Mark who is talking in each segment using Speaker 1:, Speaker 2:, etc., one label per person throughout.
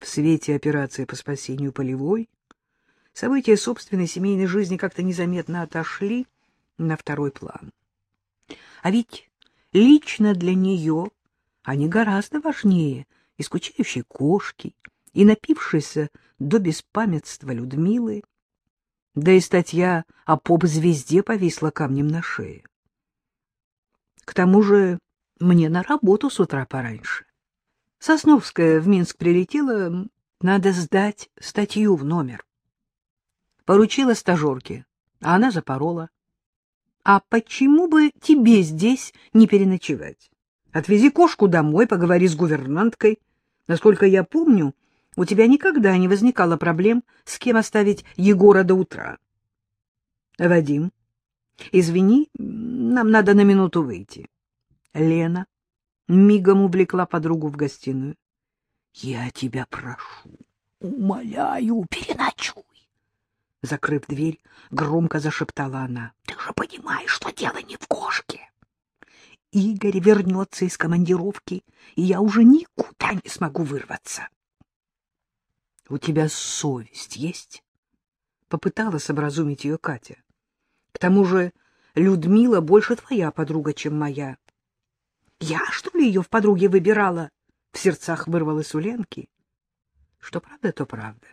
Speaker 1: В свете операции по спасению полевой события собственной семейной жизни как-то незаметно отошли на второй план. А ведь лично для нее они гораздо важнее и скучающей кошки, и напившейся до беспамятства Людмилы. Да и статья о поп-звезде повисла камнем на шее. К тому же мне на работу с утра пораньше. Сосновская в Минск прилетела, надо сдать статью в номер. Поручила стажерке, а она запорола. А почему бы тебе здесь не переночевать? Отвези кошку домой, поговори с гувернанткой. Насколько я помню, у тебя никогда не возникало проблем, с кем оставить Егора до утра. Вадим, извини, нам надо на минуту выйти. Лена мигом увлекла подругу в гостиную. — Я тебя прошу, умоляю, переночуй. Закрыв дверь, громко зашептала она. — Ты же понимаешь, что дело не в кошке. Игорь вернется из командировки, и я уже никуда не смогу вырваться. — У тебя совесть есть? — попыталась образумить ее Катя. — К тому же Людмила больше твоя подруга, чем моя. Я, что ли, ее в подруге выбирала? В сердцах вырвалась у Ленки. Что правда, то правда.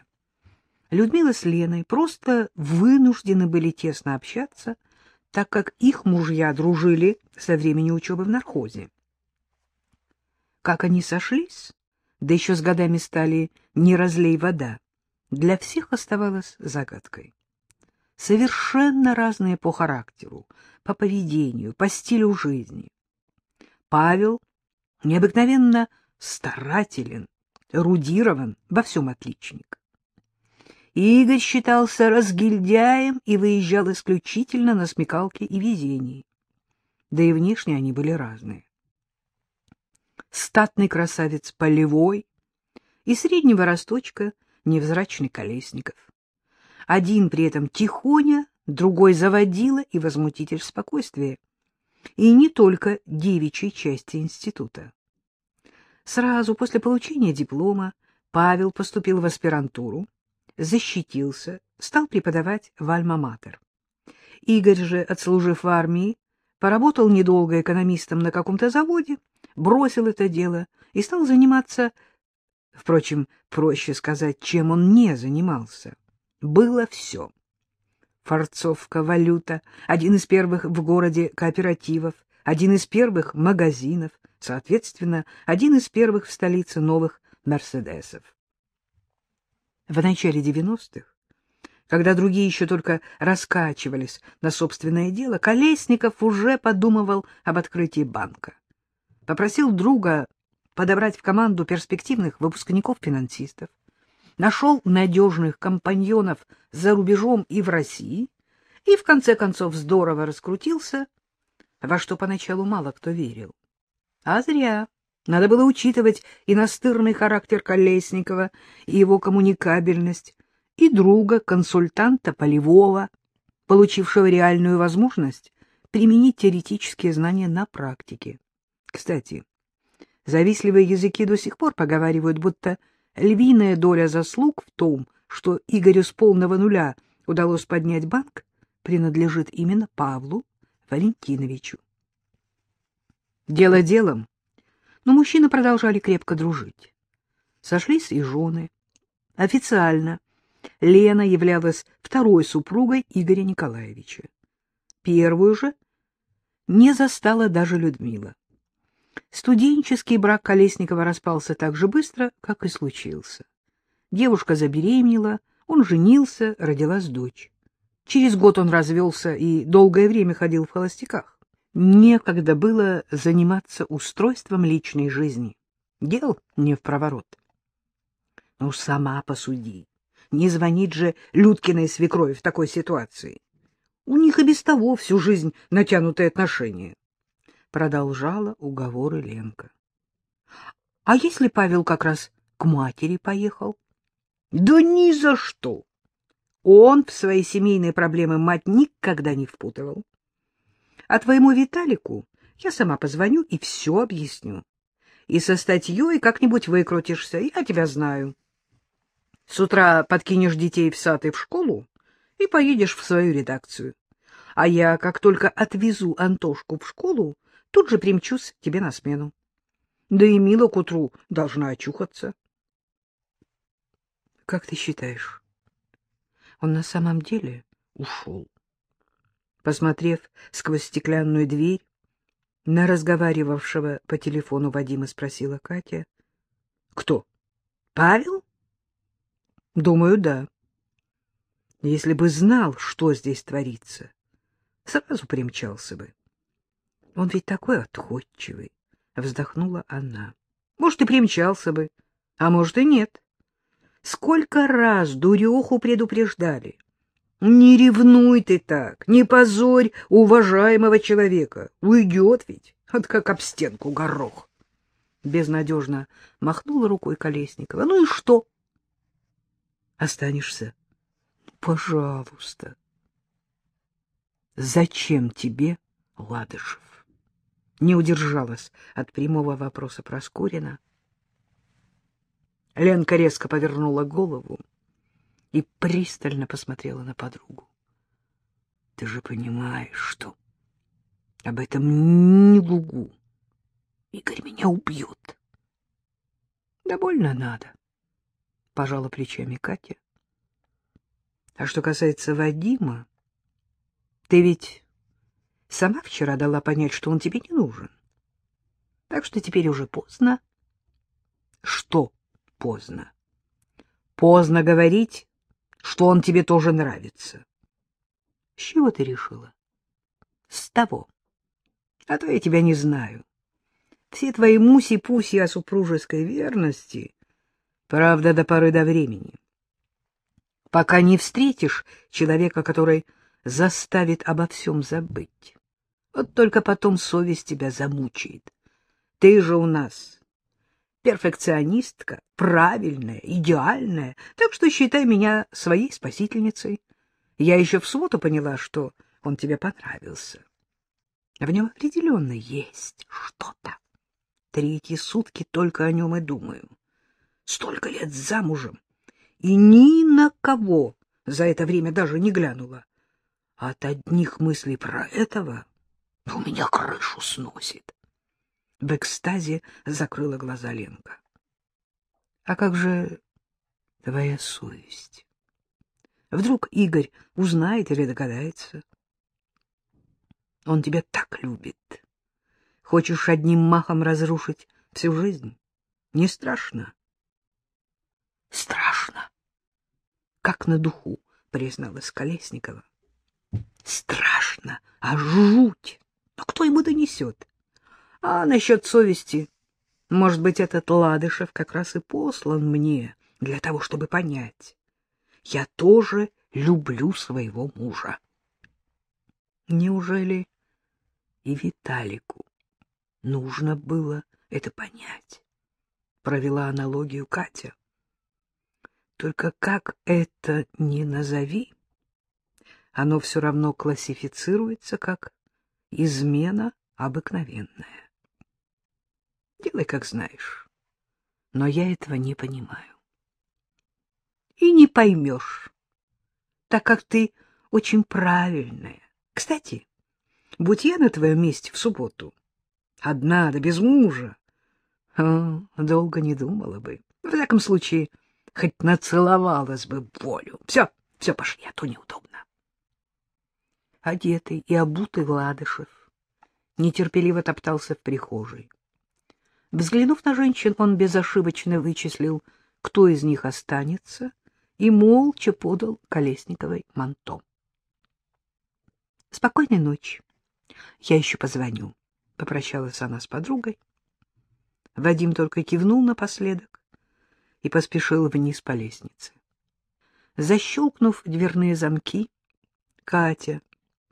Speaker 1: Людмила с Леной просто вынуждены были тесно общаться, так как их мужья дружили со времени учебы в нархозе. Как они сошлись, да еще с годами стали «не разлей вода», для всех оставалось загадкой. Совершенно разные по характеру, по поведению, по стилю жизни. Павел необыкновенно старателен, рудирован, во всем отличник. Игорь считался разгильдяем и выезжал исключительно на смекалке и везении. Да и внешне они были разные. Статный красавец полевой и среднего росточка невзрачный Колесников. Один при этом тихоня, другой заводила и возмутитель спокойствия и не только девичьей части института. Сразу после получения диплома Павел поступил в аспирантуру, защитился, стал преподавать в Альма-Матер. Игорь же, отслужив в армии, поработал недолго экономистом на каком-то заводе, бросил это дело и стал заниматься, впрочем, проще сказать, чем он не занимался. Было все форцовка, валюта, один из первых в городе кооперативов, один из первых магазинов, соответственно, один из первых в столице новых «Мерседесов». В начале 90-х, когда другие еще только раскачивались на собственное дело, Колесников уже подумывал об открытии банка. Попросил друга подобрать в команду перспективных выпускников-финансистов нашел надежных компаньонов за рубежом и в России, и в конце концов здорово раскрутился, во что поначалу мало кто верил. А зря. Надо было учитывать и настырный характер Колесникова, и его коммуникабельность, и друга, консультанта Полевого, получившего реальную возможность применить теоретические знания на практике. Кстати, завистливые языки до сих пор поговаривают, будто львиная доля заслуг в том, что Игорю с полного нуля удалось поднять банк, принадлежит именно Павлу Валентиновичу. Дело делом, но мужчины продолжали крепко дружить. Сошлись и жены. Официально Лена являлась второй супругой Игоря Николаевича. Первую же не застала даже Людмила. Студенческий брак Колесникова распался так же быстро, как и случился. Девушка забеременела, он женился, родилась дочь. Через год он развелся и долгое время ходил в холостяках. Некогда было заниматься устройством личной жизни. Дел не в проворот. Ну, сама посуди. Не звонить же Людкиной свекрови в такой ситуации. У них и без того всю жизнь натянутые отношения продолжала уговоры Ленка. — А если Павел как раз к матери поехал? — Да ни за что! Он в свои семейные проблемы мать никогда не впутывал. А твоему Виталику я сама позвоню и все объясню. И со статьей как-нибудь выкрутишься, я тебя знаю. С утра подкинешь детей в сад и в школу и поедешь в свою редакцию. А я, как только отвезу Антошку в школу, тут же примчусь тебе на смену. Да и Мила к утру должна очухаться. — Как ты считаешь, он на самом деле ушел? Посмотрев сквозь стеклянную дверь, на разговаривавшего по телефону Вадима спросила Катя. — Кто? Павел? — Думаю, да. Если бы знал, что здесь творится, сразу примчался бы. Он ведь такой отходчивый, — вздохнула она. Может, и примчался бы, а может, и нет. Сколько раз дуреху предупреждали. Не ревнуй ты так, не позорь уважаемого человека. Уйдет ведь, вот как об стенку горох. Безнадежно махнула рукой Колесникова. Ну и что? Останешься? Пожалуйста. Зачем тебе Ладышев? Не удержалась от прямого вопроса Проскурина. Ленка резко повернула голову и пристально посмотрела на подругу. — Ты же понимаешь, что об этом не гугу. Игорь меня убьет. — Да больно надо, — пожала плечами Катя. — А что касается Вадима, ты ведь сама вчера дала понять, что он тебе не нужен. Так что теперь уже поздно. — Что поздно? — Поздно говорить что он тебе тоже нравится. — С чего ты решила? — С того. А то я тебя не знаю. Все твои муси-пуси о супружеской верности, правда, до поры до времени. Пока не встретишь человека, который заставит обо всем забыть. Вот только потом совесть тебя замучает. Ты же у нас перфекционистка, правильная, идеальная, так что считай меня своей спасительницей. Я еще в субботу поняла, что он тебе понравился. В нем определенно есть что-то. Третьи сутки только о нем и думаю. Столько лет замужем, и ни на кого за это время даже не глянула. От одних мыслей про этого у меня крышу сносит. В экстазе закрыла глаза Ленка. — А как же твоя совесть? Вдруг Игорь узнает или догадается? Он тебя так любит. Хочешь одним махом разрушить всю жизнь? Не страшно? — Страшно. Как на духу, призналась Колесникова. — Страшно, а жуть! Но кто ему донесет? А насчет совести, может быть, этот Ладышев как раз и послан мне для того, чтобы понять. Я тоже люблю своего мужа. Неужели и Виталику нужно было это понять? Провела аналогию Катя. Только как это не назови, оно все равно классифицируется как измена обыкновенная. Делай, как знаешь. Но я этого не понимаю. И не поймешь, так как ты очень правильная. Кстати, будь я на твоем месте в субботу, одна да без мужа, о, долго не думала бы. В таком случае, хоть нацеловалась бы волю. Все, все, пошли, а то неудобно. Одетый и обутый Ладышев нетерпеливо топтался в прихожей. Взглянув на женщин, он безошибочно вычислил, кто из них останется, и молча подал Колесниковой манто. — Спокойной ночи. Я еще позвоню, — попрощалась она с подругой. Вадим только кивнул напоследок и поспешил вниз по лестнице. Защелкнув дверные замки, Катя,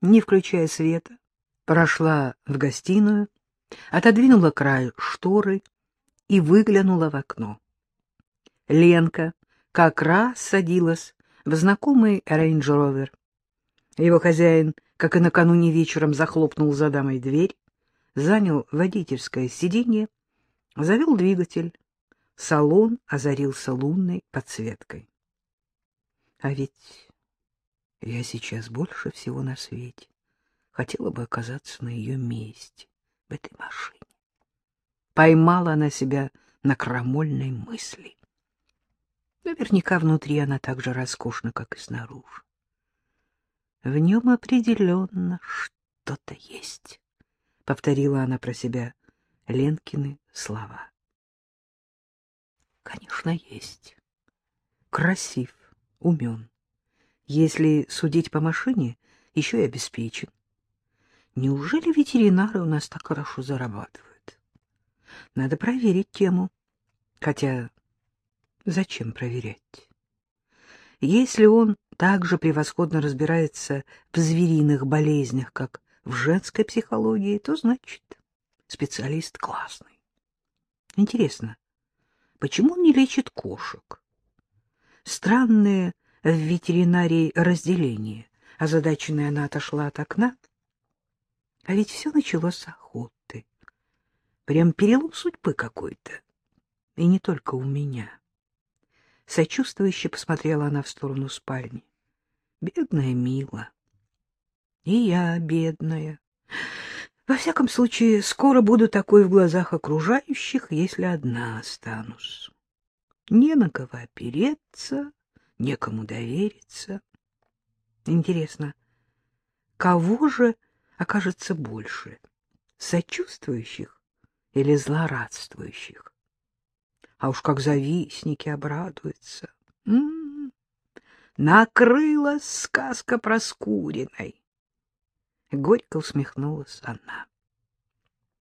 Speaker 1: не включая света, прошла в гостиную, отодвинула край шторы и выглянула в окно. Ленка как раз садилась в знакомый рейндж-ровер. Его хозяин, как и накануне вечером, захлопнул за дамой дверь, занял водительское сиденье, завел двигатель. Салон озарился лунной подсветкой. А ведь я сейчас больше всего на свете хотела бы оказаться на ее месте, в этой машине. Поймала она себя на крамольной мысли. Наверняка внутри она так же роскошна, как и снаружи. В нем определенно что-то есть, — повторила она про себя Ленкины слова. Конечно, есть. Красив, умен. Если судить по машине, еще и обеспечен. Неужели ветеринары у нас так хорошо зарабатывают? Надо проверить тему. Хотя зачем проверять? Если он так же превосходно разбирается в звериных болезнях, как в женской психологии, то значит, специалист классный. Интересно, почему он не лечит кошек? Странное в ветеринарии разделение. Озадаченная она отошла от окна. А ведь все началось с охоты. Прям перелом судьбы какой-то. И не только у меня. Сочувствующе посмотрела она в сторону спальни. Бедная Мила. И я бедная. Во всяком случае, скоро буду такой в глазах окружающих, если одна останусь. Не на кого опереться, некому довериться. Интересно, кого же окажется больше, сочувствующих или злорадствующих? А уж как завистники обрадуются. М -м -м. Накрылась сказка про Скуриной. Горько усмехнулась она.